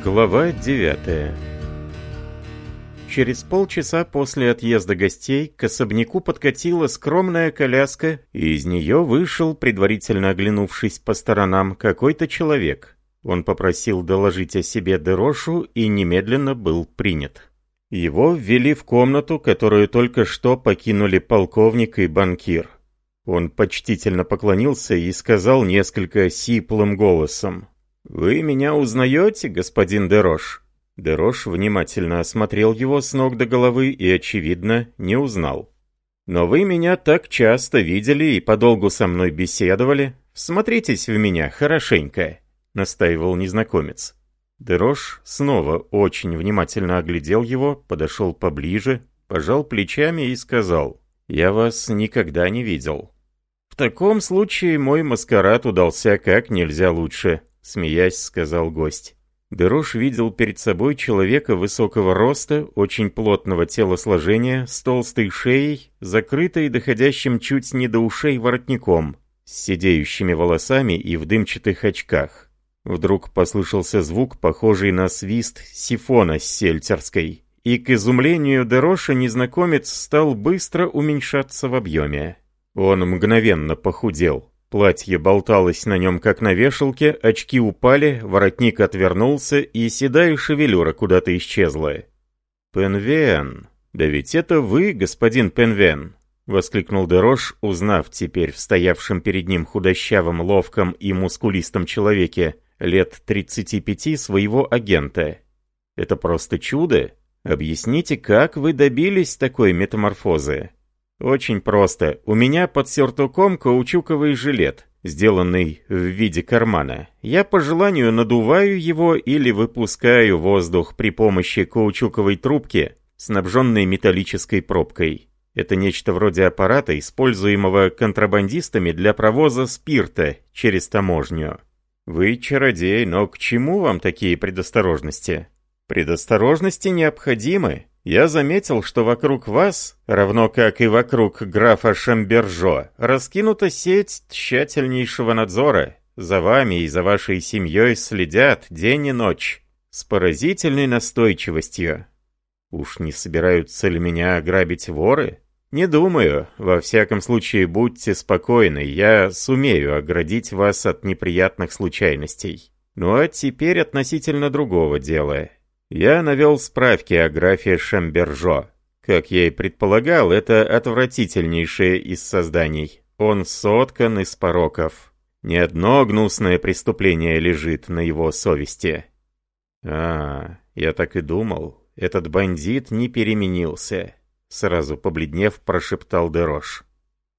Глава 9 Через полчаса после отъезда гостей к особняку подкатила скромная коляска, и из нее вышел, предварительно оглянувшись по сторонам, какой-то человек. Он попросил доложить о себе Дерошу и немедленно был принят. Его ввели в комнату, которую только что покинули полковник и банкир. Он почтительно поклонился и сказал несколько сиплым голосом. «Вы меня узнаете, господин Дерош?» Дерош внимательно осмотрел его с ног до головы и, очевидно, не узнал. «Но вы меня так часто видели и подолгу со мной беседовали. Смотритесь в меня хорошенько», — настаивал незнакомец. Дерош снова очень внимательно оглядел его, подошел поближе, пожал плечами и сказал, «Я вас никогда не видел». «В таком случае мой маскарад удался как нельзя лучше», — смеясь сказал гость. Дерош видел перед собой человека высокого роста, очень плотного телосложения, с толстой шеей, закрытой доходящим чуть не до ушей воротником, с сидеющими волосами и в дымчатых очках. Вдруг послышался звук, похожий на свист сифона с сельтерской, и, к изумлению Дероша, незнакомец стал быстро уменьшаться в объеме. Он мгновенно похудел. Платье болталось на нем, как на вешалке, очки упали, воротник отвернулся, и седая шевелюра куда-то исчезла. «Пенвен! Да ведь это вы, господин Пенвен!» — воскликнул Дерош, узнав теперь в стоявшем перед ним худощавом, ловком и мускулистом человеке лет 35 своего агента. «Это просто чудо! Объясните, как вы добились такой метаморфозы?» Очень просто. У меня под сюртуком каучуковый жилет, сделанный в виде кармана. Я по желанию надуваю его или выпускаю воздух при помощи каучуковой трубки, снабженной металлической пробкой. Это нечто вроде аппарата, используемого контрабандистами для провоза спирта через таможню. Вы чародей, но к чему вам такие предосторожности? Предосторожности необходимы, я заметил, что вокруг вас, равно как и вокруг графа Шамбержо, раскинута сеть тщательнейшего надзора. За вами и за вашей семьей следят день и ночь. С поразительной настойчивостью. Уж не собираются ли меня ограбить воры? Не думаю. Во всяком случае, будьте спокойны. Я сумею оградить вас от неприятных случайностей. Ну а теперь относительно другого дела. Я навел справки о графе Шамбержо. Как я и предполагал, это отвратительнейшее из созданий. Он соткан из пороков. Ни одно гнусное преступление лежит на его совести. А, я так и думал. Этот бандит не переменился. Сразу побледнев, прошептал Дерош.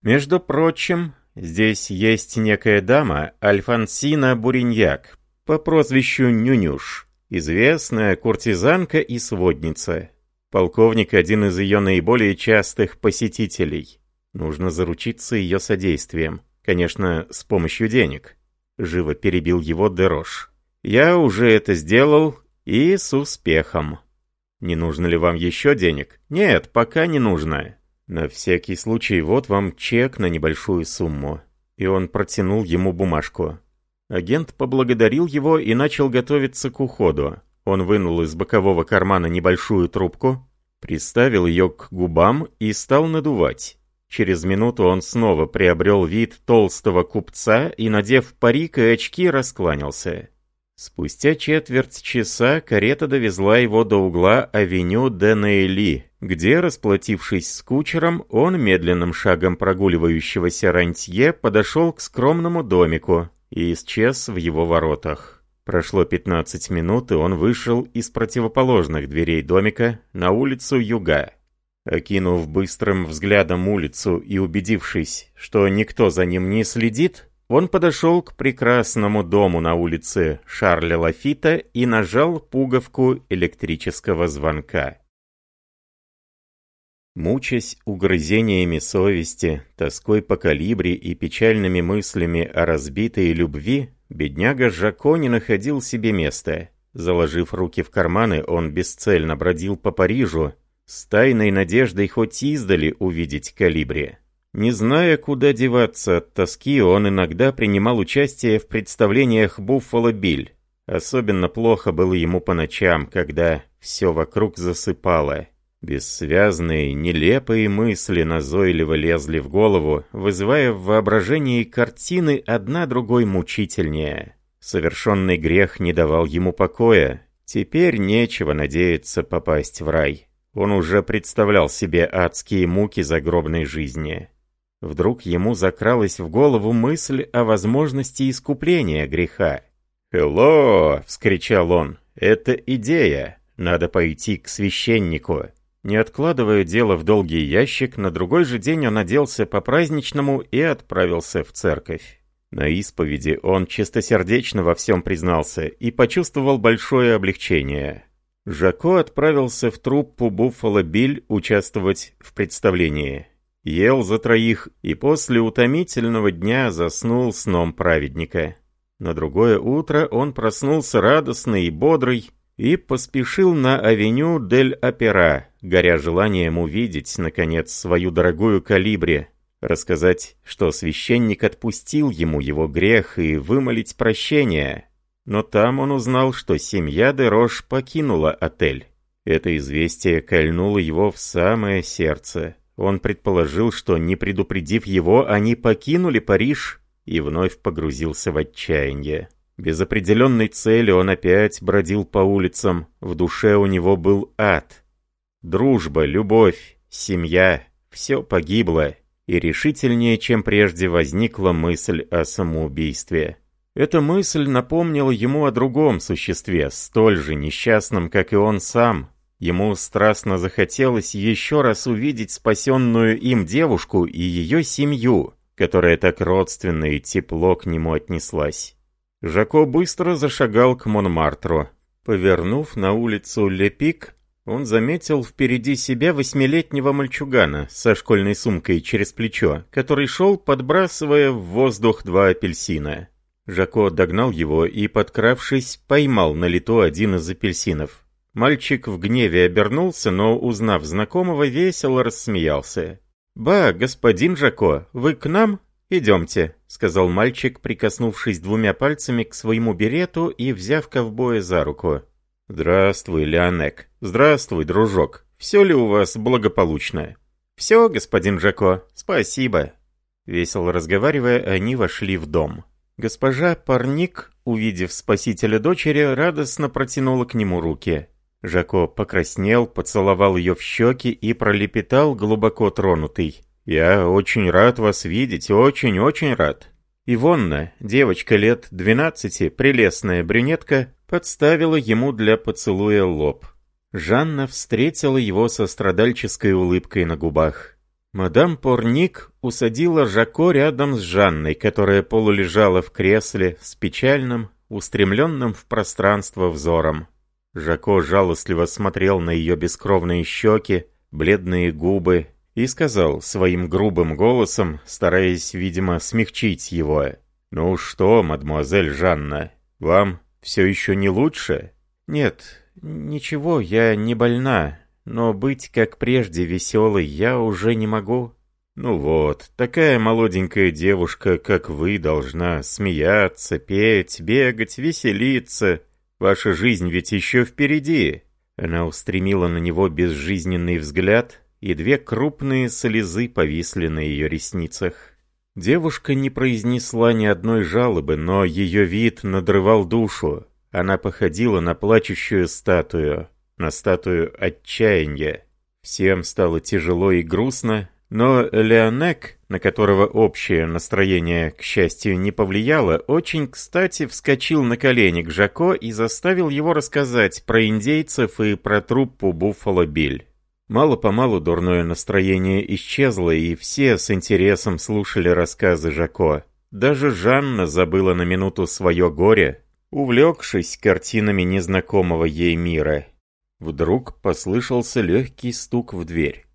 Между прочим, здесь есть некая дама, Альфонсина Буриньяк, по прозвищу Нюнюш известная куртизанка и сводница. Полковник – один из ее наиболее частых посетителей. Нужно заручиться ее содействием. Конечно, с помощью денег. Живо перебил его Дерош. «Я уже это сделал, и с успехом». «Не нужно ли вам еще денег?» «Нет, пока не нужно». «На всякий случай, вот вам чек на небольшую сумму». И он протянул ему бумажку. Агент поблагодарил его и начал готовиться к уходу. Он вынул из бокового кармана небольшую трубку, приставил ее к губам и стал надувать. Через минуту он снова приобрел вид толстого купца и, надев парик и очки, раскланялся. Спустя четверть часа карета довезла его до угла авеню Денейли, где, расплатившись с кучером, он медленным шагом прогуливающегося рантье подошел к скромному домику, и исчез в его воротах. Прошло 15 минут, и он вышел из противоположных дверей домика на улицу Юга. Окинув быстрым взглядом улицу и убедившись, что никто за ним не следит, он подошел к прекрасному дому на улице Шарля Лафита и нажал пуговку электрического звонка. Мучаясь угрызениями совести, тоской по калибре и печальными мыслями о разбитой любви, бедняга Жако не находил себе места. Заложив руки в карманы, он бесцельно бродил по Парижу, с тайной надеждой хоть издали увидеть калибре. Не зная, куда деваться от тоски, он иногда принимал участие в представлениях «Буффало Биль». Особенно плохо было ему по ночам, когда все вокруг засыпало. Бессвязные, нелепые мысли назойливо лезли в голову, вызывая в воображении картины одна другой мучительнее. Совершенный грех не давал ему покоя. Теперь нечего надеяться попасть в рай. Он уже представлял себе адские муки загробной жизни. Вдруг ему закралась в голову мысль о возможности искупления греха. «Хелло!» — вскричал он. «Это идея! Надо пойти к священнику!» Не откладывая дело в долгий ящик, на другой же день он оделся по-праздничному и отправился в церковь. На исповеди он чистосердечно во всем признался и почувствовал большое облегчение. Жако отправился в труппу Буффало Биль участвовать в представлении. Ел за троих и после утомительного дня заснул сном праведника. На другое утро он проснулся радостный и бодрый, и поспешил на авеню Дель Опера, горя желанием увидеть, наконец, свою дорогую Калибри, рассказать, что священник отпустил ему его грех и вымолить прощение. Но там он узнал, что семья Дерош покинула отель. Это известие кольнуло его в самое сердце. Он предположил, что, не предупредив его, они покинули Париж и вновь погрузился в отчаяние. Без определенной цели он опять бродил по улицам, в душе у него был ад. Дружба, любовь, семья — все погибло, и решительнее, чем прежде, возникла мысль о самоубийстве. Эта мысль напомнила ему о другом существе, столь же несчастном, как и он сам. Ему страстно захотелось еще раз увидеть спасенную им девушку и ее семью, которая так родственно и тепло к нему отнеслась. Жако быстро зашагал к Монмартру. Повернув на улицу Лепик, он заметил впереди себя восьмилетнего мальчугана со школьной сумкой через плечо, который шел, подбрасывая в воздух два апельсина. Жако догнал его и, подкравшись, поймал на лету один из апельсинов. Мальчик в гневе обернулся, но, узнав знакомого, весело рассмеялся. «Ба, господин Жако, вы к нам?» «Идемте», — сказал мальчик, прикоснувшись двумя пальцами к своему берету и взяв ковбоя за руку. «Здравствуй, Леонек. Здравствуй, дружок. Все ли у вас благополучно?» «Все, господин Жако. Спасибо». Весело разговаривая, они вошли в дом. Госпожа Парник, увидев спасителя дочери, радостно протянула к нему руки. Жако покраснел, поцеловал ее в щеки и пролепетал глубоко тронутый. «Я очень рад вас видеть, очень-очень рад». Ивонна, девочка лет 12, прелестная брюнетка, подставила ему для поцелуя лоб. Жанна встретила его со страдальческой улыбкой на губах. Мадам Порник усадила Жако рядом с Жанной, которая полулежала в кресле с печальным, устремленным в пространство взором. Жако жалостливо смотрел на ее бескровные щеки, бледные губы, и сказал своим грубым голосом, стараясь, видимо, смягчить его. «Ну что, мадмуазель Жанна, вам все еще не лучше?» «Нет, ничего, я не больна, но быть как прежде веселой я уже не могу». «Ну вот, такая молоденькая девушка, как вы, должна смеяться, петь, бегать, веселиться. Ваша жизнь ведь еще впереди». Она устремила на него безжизненный взгляд, и две крупные слезы повисли на ее ресницах. Девушка не произнесла ни одной жалобы, но ее вид надрывал душу. Она походила на плачущую статую, на статую отчаяния. Всем стало тяжело и грустно, но Леонек, на которого общее настроение, к счастью, не повлияло, очень кстати вскочил на колени к Жако и заставил его рассказать про индейцев и про труппу Буффало Биль. Мало-помалу дурное настроение исчезло, и все с интересом слушали рассказы Жако. Даже Жанна забыла на минуту свое горе, увлекшись картинами незнакомого ей мира. Вдруг послышался легкий стук в дверь.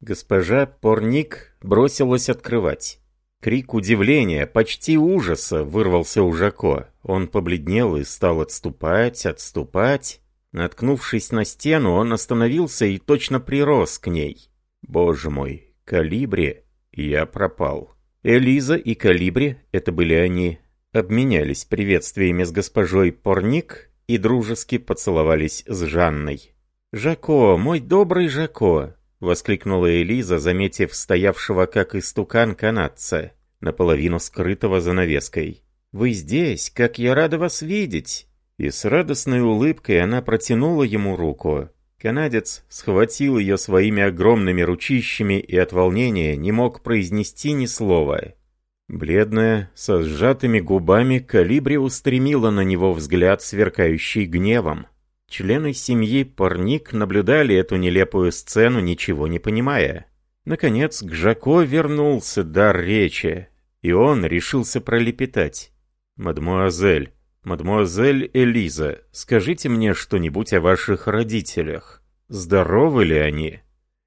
Госпожа Порник бросилась открывать. Крик удивления, почти ужаса, вырвался у Жако. Он побледнел и стал отступать, отступать. Наткнувшись на стену, он остановился и точно прирос к ней. Боже мой, Калибри, я пропал. Элиза и Калибри, это были они, обменялись приветствиями с госпожой Порник и дружески поцеловались с Жанной. «Жако, мой добрый Жако!» — воскликнула Элиза, заметив стоявшего как истукан канадца, наполовину скрытого занавеской. «Вы здесь, как я рада вас видеть!» И с радостной улыбкой она протянула ему руку. Канадец схватил ее своими огромными ручищами и от волнения не мог произнести ни слова. Бледная, со сжатыми губами, Калибри устремила на него взгляд, сверкающий гневом. Члены семьи Парник наблюдали эту нелепую сцену, ничего не понимая. Наконец, к Жако вернулся дар речи, и он решился пролепетать. «Мадмуазель, «Мадемуазель Элиза, скажите мне что-нибудь о ваших родителях. Здоровы ли они?»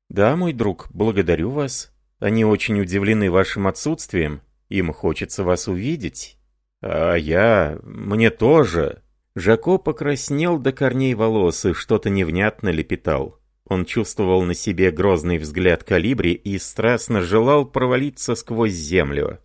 «Да, мой друг, благодарю вас. Они очень удивлены вашим отсутствием. Им хочется вас увидеть». «А я... мне тоже». Жако покраснел до корней волос и что-то невнятно лепетал. Он чувствовал на себе грозный взгляд калибри и страстно желал провалиться сквозь землю.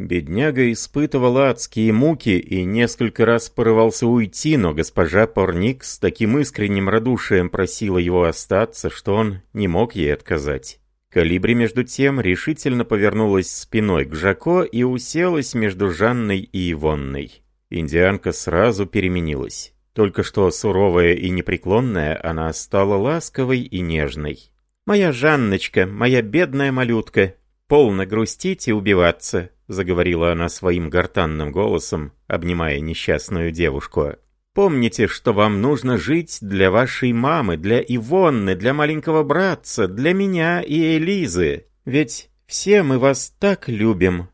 Бедняга испытывал адские муки и несколько раз порывался уйти, но госпожа Порник с таким искренним радушием просила его остаться, что он не мог ей отказать. Калибри, между тем, решительно повернулась спиной к Жако и уселась между Жанной и Ивонной. Индианка сразу переменилась. Только что суровая и непреклонная, она стала ласковой и нежной. «Моя Жанночка, моя бедная малютка, полно грустить и убиваться. — заговорила она своим гортанным голосом, обнимая несчастную девушку. «Помните, что вам нужно жить для вашей мамы, для Ивонны, для маленького братца, для меня и Элизы. Ведь все мы вас так любим».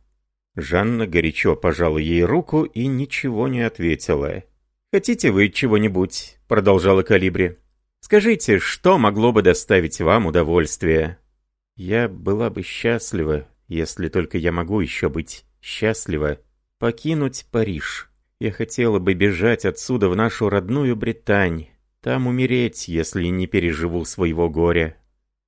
Жанна горячо пожала ей руку и ничего не ответила. «Хотите вы чего-нибудь?» — продолжала Калибри. «Скажите, что могло бы доставить вам удовольствие?» «Я была бы счастлива если только я могу еще быть счастлива, покинуть Париж. Я хотела бы бежать отсюда в нашу родную Британь, там умереть, если не переживу своего горя.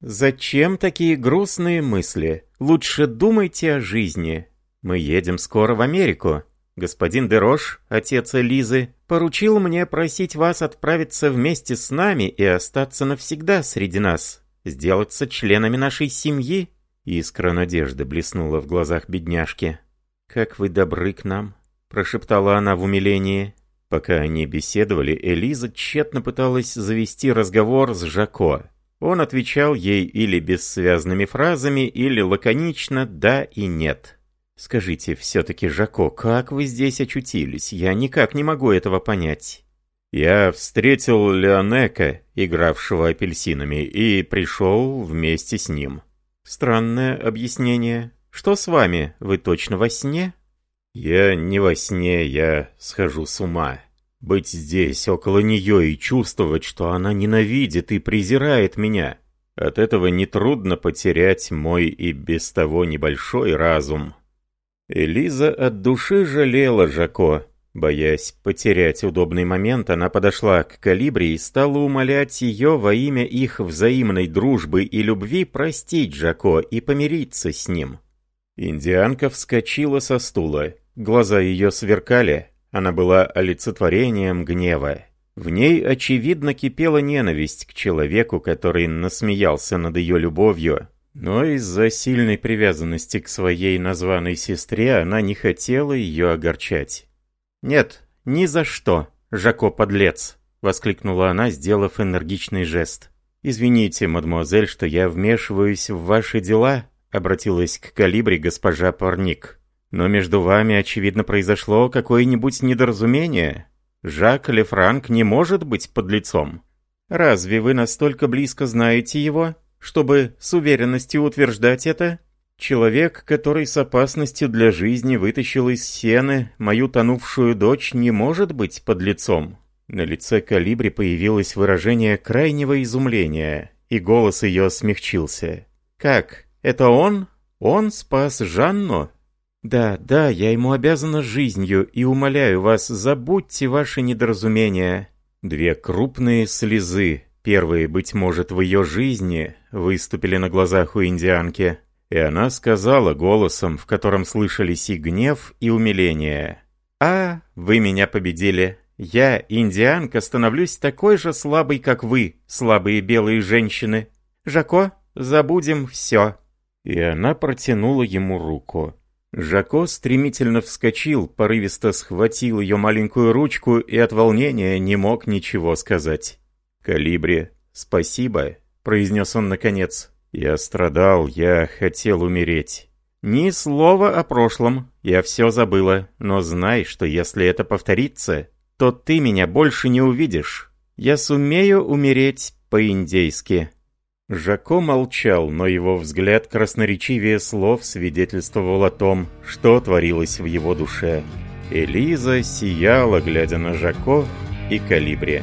Зачем такие грустные мысли? Лучше думайте о жизни. Мы едем скоро в Америку. Господин Дерош, отец Элизы, поручил мне просить вас отправиться вместе с нами и остаться навсегда среди нас, сделаться членами нашей семьи. Искра надежды блеснула в глазах бедняжки. «Как вы добры к нам!» — прошептала она в умилении. Пока они беседовали, Элиза тщетно пыталась завести разговор с Жако. Он отвечал ей или бессвязными фразами, или лаконично «да» и «нет». «Скажите, все-таки, Жако, как вы здесь очутились? Я никак не могу этого понять». «Я встретил Леонека, игравшего апельсинами, и пришел вместе с ним», Странное объяснение. Что с вами? Вы точно во сне? Я не во сне, я схожу с ума. Быть здесь, около нее, и чувствовать, что она ненавидит и презирает меня. От этого нетрудно потерять мой и без того небольшой разум. Элиза от души жалела Жако. Боясь потерять удобный момент, она подошла к Калибре и стала умолять ее во имя их взаимной дружбы и любви простить Жако и помириться с ним. Индианка вскочила со стула. Глаза ее сверкали. Она была олицетворением гнева. В ней, очевидно, кипела ненависть к человеку, который насмеялся над ее любовью. Но из-за сильной привязанности к своей названной сестре она не хотела ее огорчать. «Нет, ни за что, Жако подлец!» — воскликнула она, сделав энергичный жест. «Извините, мадемуазель, что я вмешиваюсь в ваши дела», — обратилась к Калибри госпожа Парник. «Но между вами, очевидно, произошло какое-нибудь недоразумение. Жак Лефранк не может быть подлецом. Разве вы настолько близко знаете его, чтобы с уверенностью утверждать это?» Человек, который с опасностью для жизни вытащил из сены мою тонувшую дочь, не может быть под лицом. На лице Калибри появилось выражение крайнего изумления, и голос ее смягчился. «Как? Это он? Он спас Жанну?» «Да, да, я ему обязана жизнью, и умоляю вас, забудьте ваши недоразумения». Две крупные слезы, первые, быть может, в ее жизни, выступили на глазах у индианки. И она сказала голосом, в котором слышались и гнев, и умиление. «А, вы меня победили. Я, индианка, становлюсь такой же слабой, как вы, слабые белые женщины. Жако, забудем все». И она протянула ему руку. Жако стремительно вскочил, порывисто схватил ее маленькую ручку и от волнения не мог ничего сказать. «Калибри, спасибо», — произнес он наконец. Я страдал, я хотел умереть. Ни слова о прошлом, я все забыла, но знай, что если это повторится, то ты меня больше не увидишь. Я сумею умереть по-индейски». Жако молчал, но его взгляд красноречивее слов свидетельствовал о том, что творилось в его душе. Элиза сияла, глядя на Жако и Калибри.